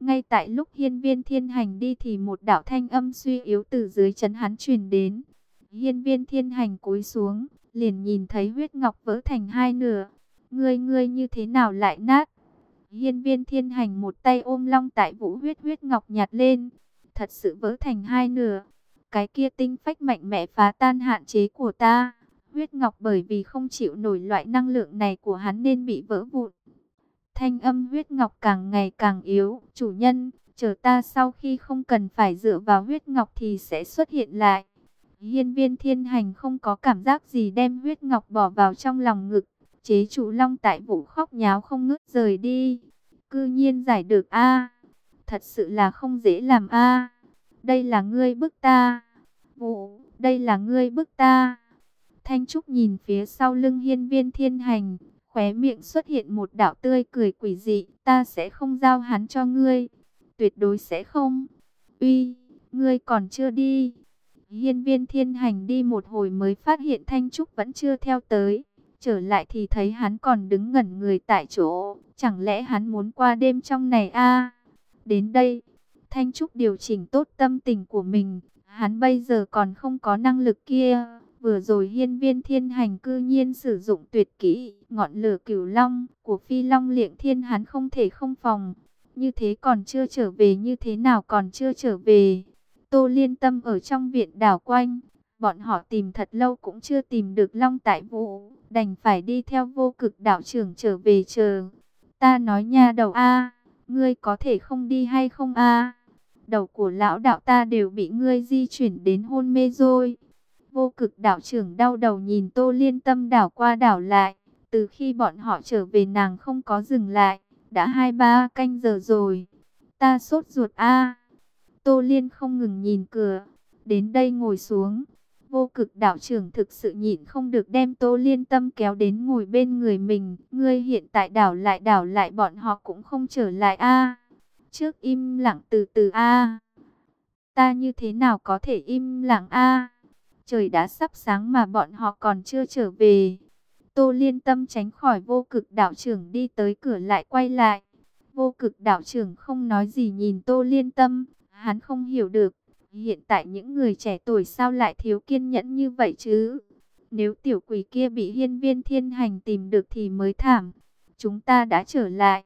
Ngay tại lúc hiên viên thiên hành đi thì một đạo thanh âm suy yếu từ dưới chân hắn truyền đến. Hiên viên thiên hành cúi xuống, liền nhìn thấy huyết ngọc vỡ thành hai nửa. Ngươi ngươi như thế nào lại nát? Hiên viên thiên hành một tay ôm long tại vũ huyết huyết ngọc nhạt lên. Thật sự vỡ thành hai nửa. Cái kia tinh phách mạnh mẽ phá tan hạn chế của ta. Huyết ngọc bởi vì không chịu nổi loại năng lượng này của hắn nên bị vỡ vụn. Thanh âm huyết ngọc càng ngày càng yếu. Chủ nhân, chờ ta sau khi không cần phải dựa vào huyết ngọc thì sẽ xuất hiện lại. Hiên viên thiên hành không có cảm giác gì đem huyết ngọc bỏ vào trong lòng ngực chế chủ long tại vũ khóc nháo không ngứt rời đi. Cư nhiên giải được a Thật sự là không dễ làm a Đây là ngươi bức ta. Vũ, đây là ngươi bức ta. Thanh Trúc nhìn phía sau lưng hiên viên thiên hành, khóe miệng xuất hiện một đạo tươi cười quỷ dị, ta sẽ không giao hắn cho ngươi, tuyệt đối sẽ không. Uy, ngươi còn chưa đi. Hiên viên thiên hành đi một hồi mới phát hiện Thanh Trúc vẫn chưa theo tới. Trở lại thì thấy hắn còn đứng ngẩn người tại chỗ. Chẳng lẽ hắn muốn qua đêm trong này a Đến đây, Thanh Trúc điều chỉnh tốt tâm tình của mình. Hắn bây giờ còn không có năng lực kia. Vừa rồi hiên viên thiên hành cư nhiên sử dụng tuyệt kỹ ngọn lửa cửu long của phi long liệng thiên hắn không thể không phòng. Như thế còn chưa trở về như thế nào còn chưa trở về. Tô liên tâm ở trong viện đảo quanh. Bọn họ tìm thật lâu cũng chưa tìm được long tại vũ. Đành phải đi theo vô cực đạo trưởng trở về chờ. Ta nói nha đầu A, ngươi có thể không đi hay không A? Đầu của lão đạo ta đều bị ngươi di chuyển đến hôn mê rồi. Vô cực đạo trưởng đau đầu nhìn Tô Liên Tâm đảo qua đảo lại. Từ khi bọn họ trở về nàng không có dừng lại. Đã hai ba canh giờ rồi. Ta sốt ruột a. Tô Liên không ngừng nhìn cửa. Đến đây ngồi xuống. Vô cực đạo trưởng thực sự nhịn không được đem Tô Liên Tâm kéo đến ngồi bên người mình. Ngươi hiện tại đảo lại đảo lại, bọn họ cũng không trở lại a. Trước im lặng từ từ a. Ta như thế nào có thể im lặng a? Trời đã sắp sáng mà bọn họ còn chưa trở về. Tô liên tâm tránh khỏi vô cực đạo trưởng đi tới cửa lại quay lại. Vô cực đạo trưởng không nói gì nhìn tô liên tâm. Hắn không hiểu được. Hiện tại những người trẻ tuổi sao lại thiếu kiên nhẫn như vậy chứ? Nếu tiểu quỷ kia bị hiên viên thiên hành tìm được thì mới thảm. Chúng ta đã trở lại.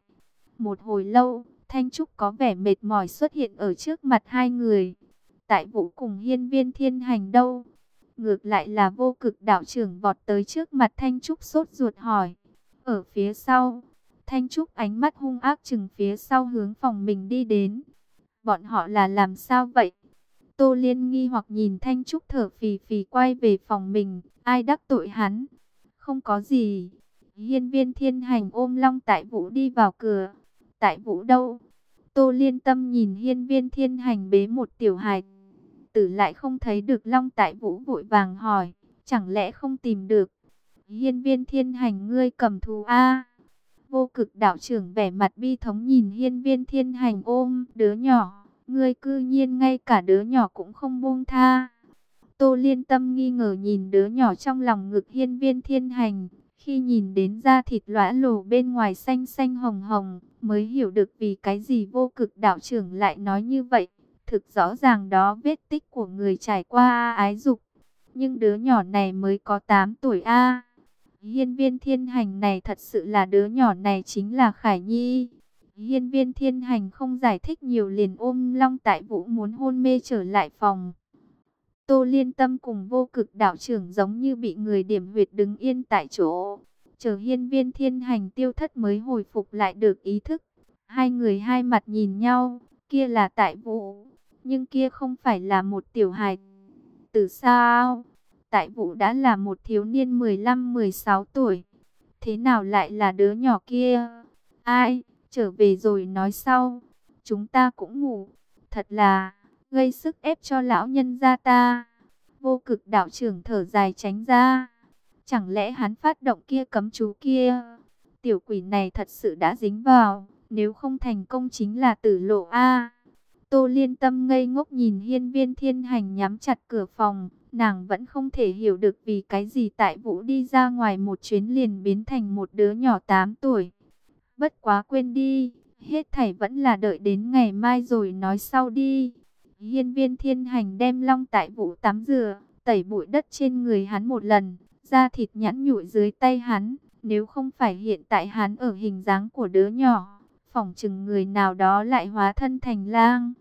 Một hồi lâu, Thanh Trúc có vẻ mệt mỏi xuất hiện ở trước mặt hai người. Tại vũ cùng hiên viên thiên hành đâu? Ngược lại là vô cực đạo trưởng vọt tới trước mặt Thanh Trúc sốt ruột hỏi. Ở phía sau, Thanh Trúc ánh mắt hung ác chừng phía sau hướng phòng mình đi đến. Bọn họ là làm sao vậy? Tô Liên nghi hoặc nhìn Thanh Trúc thở phì phì quay về phòng mình. Ai đắc tội hắn? Không có gì. Hiên viên thiên hành ôm long tại vũ đi vào cửa. Tại vũ đâu? Tô Liên tâm nhìn hiên viên thiên hành bế một tiểu hài tử lại không thấy được Long Tại Vũ vội vàng hỏi, chẳng lẽ không tìm được? Hiên viên thiên hành ngươi cầm thú A. Vô cực đạo trưởng vẻ mặt bi thống nhìn hiên viên thiên hành ôm đứa nhỏ, ngươi cư nhiên ngay cả đứa nhỏ cũng không buông tha. Tô liên tâm nghi ngờ nhìn đứa nhỏ trong lòng ngực hiên viên thiên hành, khi nhìn đến da thịt lõa lồ bên ngoài xanh xanh hồng hồng, mới hiểu được vì cái gì vô cực đạo trưởng lại nói như vậy. Thực rõ ràng đó vết tích của người trải qua ái dục. Nhưng đứa nhỏ này mới có 8 tuổi A. Hiên viên thiên hành này thật sự là đứa nhỏ này chính là Khải Nhi. Hiên viên thiên hành không giải thích nhiều liền ôm Long Tại Vũ muốn hôn mê trở lại phòng. Tô liên tâm cùng vô cực đạo trưởng giống như bị người điểm huyệt đứng yên tại chỗ. Chờ hiên viên thiên hành tiêu thất mới hồi phục lại được ý thức. Hai người hai mặt nhìn nhau, kia là tại vũ, nhưng kia không phải là một tiểu hài. Từ sao? Tại vụ đã là một thiếu niên 15-16 tuổi. Thế nào lại là đứa nhỏ kia? Ai? Trở về rồi nói sau. Chúng ta cũng ngủ. Thật là gây sức ép cho lão nhân gia ta. Vô cực đạo trưởng thở dài tránh ra. Chẳng lẽ hắn phát động kia cấm chú kia? Tiểu quỷ này thật sự đã dính vào. Nếu không thành công chính là tử lộ A. Tô liên tâm ngây ngốc nhìn hiên viên thiên hành nhắm chặt cửa phòng. Nàng vẫn không thể hiểu được vì cái gì tại vũ đi ra ngoài một chuyến liền biến thành một đứa nhỏ 8 tuổi. Bất quá quên đi, hết thảy vẫn là đợi đến ngày mai rồi nói sau đi. Hiên viên thiên hành đem long tại vũ tắm rửa, tẩy bụi đất trên người hắn một lần, da thịt nhẵn nhụi dưới tay hắn. Nếu không phải hiện tại hắn ở hình dáng của đứa nhỏ, phỏng chừng người nào đó lại hóa thân thành lang.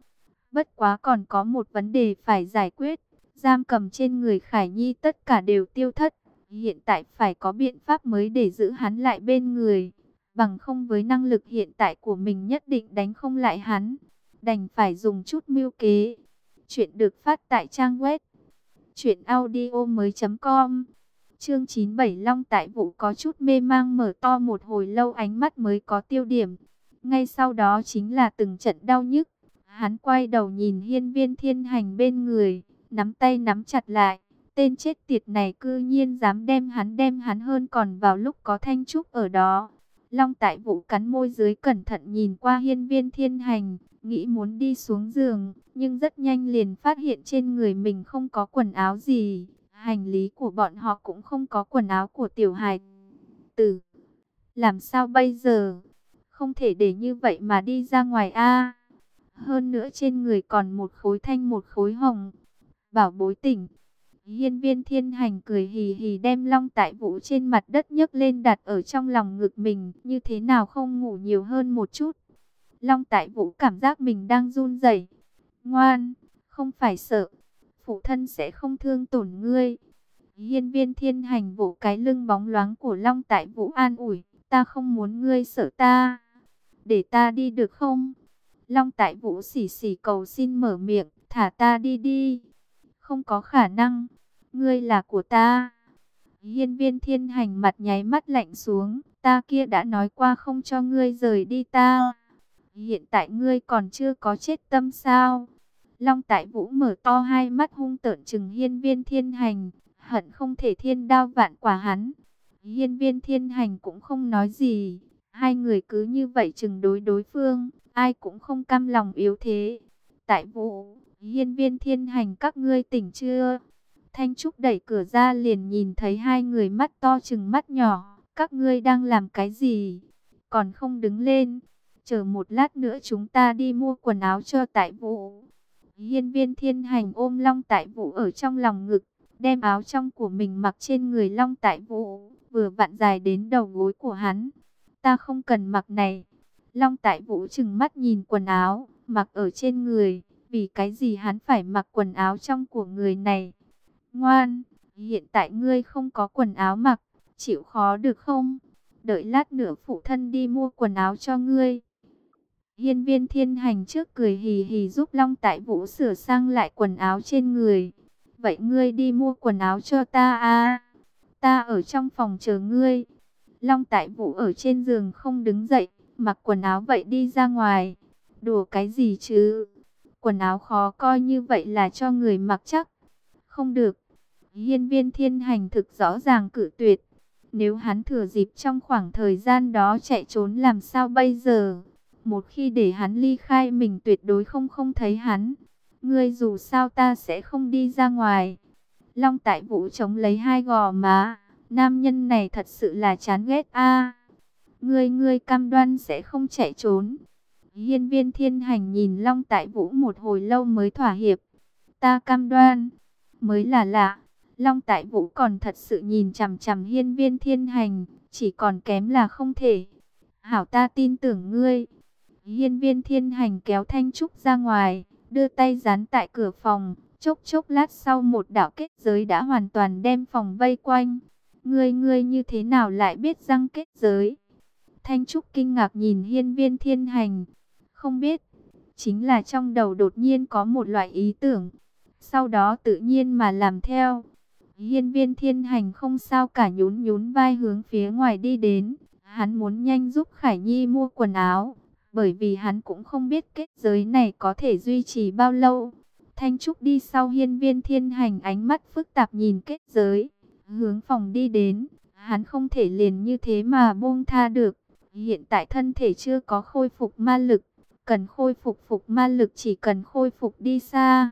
Bất quá còn có một vấn đề phải giải quyết. Giam cầm trên người Khải Nhi tất cả đều tiêu thất. Hiện tại phải có biện pháp mới để giữ hắn lại bên người. Bằng không với năng lực hiện tại của mình nhất định đánh không lại hắn. Đành phải dùng chút mưu kế. Chuyện được phát tại trang web. Chuyện audio mới.com Chương 97 Long tại vụ có chút mê mang mở to một hồi lâu ánh mắt mới có tiêu điểm. Ngay sau đó chính là từng trận đau nhức. Hắn quay đầu nhìn hiên viên thiên hành bên người, nắm tay nắm chặt lại. Tên chết tiệt này cư nhiên dám đem hắn đem hắn hơn còn vào lúc có Thanh Trúc ở đó. Long tại vụ cắn môi dưới cẩn thận nhìn qua hiên viên thiên hành, nghĩ muốn đi xuống giường, nhưng rất nhanh liền phát hiện trên người mình không có quần áo gì. Hành lý của bọn họ cũng không có quần áo của tiểu hài tử. Làm sao bây giờ? Không thể để như vậy mà đi ra ngoài a. Hơn nữa trên người còn một khối thanh một khối hồng. Bảo bối tỉnh. Hiên viên thiên hành cười hì hì đem long tại vũ trên mặt đất nhấc lên đặt ở trong lòng ngực mình. Như thế nào không ngủ nhiều hơn một chút. Long tại vũ cảm giác mình đang run rẩy. Ngoan, không phải sợ. Phụ thân sẽ không thương tổn ngươi. Hiên viên thiên hành vỗ cái lưng bóng loáng của Long tại vũ an ủi. Ta không muốn ngươi sợ ta. Để ta đi được không? Long tại vũ xỉ xỉ cầu xin mở miệng. Thả ta đi đi. Không có khả năng. Ngươi là của ta. Hiên viên thiên hành mặt nháy mắt lạnh xuống. Ta kia đã nói qua không cho ngươi rời đi ta. Hiện tại ngươi còn chưa có chết tâm sao? Long tại vũ mở to hai mắt hung tợn chừng hiên viên thiên hành. Hận không thể thiên đao vạn quả hắn. Hiên viên thiên hành cũng không nói gì. Hai người cứ như vậy chừng đối đối phương. Ai cũng không cam lòng yếu thế. Tại vũ, hiên viên thiên hành các ngươi tỉnh chưa? Thanh Trúc đẩy cửa ra liền nhìn thấy hai người mắt to chừng mắt nhỏ. Các ngươi đang làm cái gì? Còn không đứng lên. Chờ một lát nữa chúng ta đi mua quần áo cho tại vũ. Hiên viên thiên hành ôm long tại vũ ở trong lòng ngực. Đem áo trong của mình mặc trên người long tại vũ. Vừa vặn dài đến đầu gối của hắn. Ta không cần mặc này. Long tại vũ chừng mắt nhìn quần áo. Mặc ở trên người. Vì cái gì hắn phải mặc quần áo trong của người này. Ngoan, hiện tại ngươi không có quần áo mặc, chịu khó được không? Đợi lát nữa phụ thân đi mua quần áo cho ngươi. Hiên viên thiên hành trước cười hì hì giúp Long Tại Vũ sửa sang lại quần áo trên người. Vậy ngươi đi mua quần áo cho ta à? Ta ở trong phòng chờ ngươi. Long Tại Vũ ở trên giường không đứng dậy, mặc quần áo vậy đi ra ngoài. Đùa cái gì chứ? Quần áo khó coi như vậy là cho người mặc chắc. Không được, Hiên viên thiên hành thực rõ ràng cử tuyệt. Nếu hắn thừa dịp trong khoảng thời gian đó chạy trốn làm sao bây giờ? Một khi để hắn ly khai mình tuyệt đối không không thấy hắn. Ngươi dù sao ta sẽ không đi ra ngoài. Long tại vũ chống lấy hai gò má. Nam nhân này thật sự là chán ghét a ngươi ngươi cam đoan sẽ không chạy trốn. Hiên viên thiên hành nhìn Long tại vũ một hồi lâu mới thỏa hiệp. Ta cam đoan. Mới là lạ. Long Tại Vũ còn thật sự nhìn chằm chằm hiên viên thiên hành, chỉ còn kém là không thể. Hảo ta tin tưởng ngươi. Hiên viên thiên hành kéo Thanh Trúc ra ngoài, đưa tay dán tại cửa phòng, chốc chốc lát sau một đạo kết giới đã hoàn toàn đem phòng vây quanh. Ngươi ngươi như thế nào lại biết răng kết giới? Thanh Trúc kinh ngạc nhìn hiên viên thiên hành. Không biết, chính là trong đầu đột nhiên có một loại ý tưởng. Sau đó tự nhiên mà làm theo. Hiên viên thiên hành không sao cả nhún nhún vai hướng phía ngoài đi đến. Hắn muốn nhanh giúp Khải Nhi mua quần áo. Bởi vì hắn cũng không biết kết giới này có thể duy trì bao lâu. Thanh Trúc đi sau hiên viên thiên hành ánh mắt phức tạp nhìn kết giới. Hướng phòng đi đến. Hắn không thể liền như thế mà buông tha được. Hiện tại thân thể chưa có khôi phục ma lực. Cần khôi phục phục ma lực, chỉ cần khôi phục đi xa.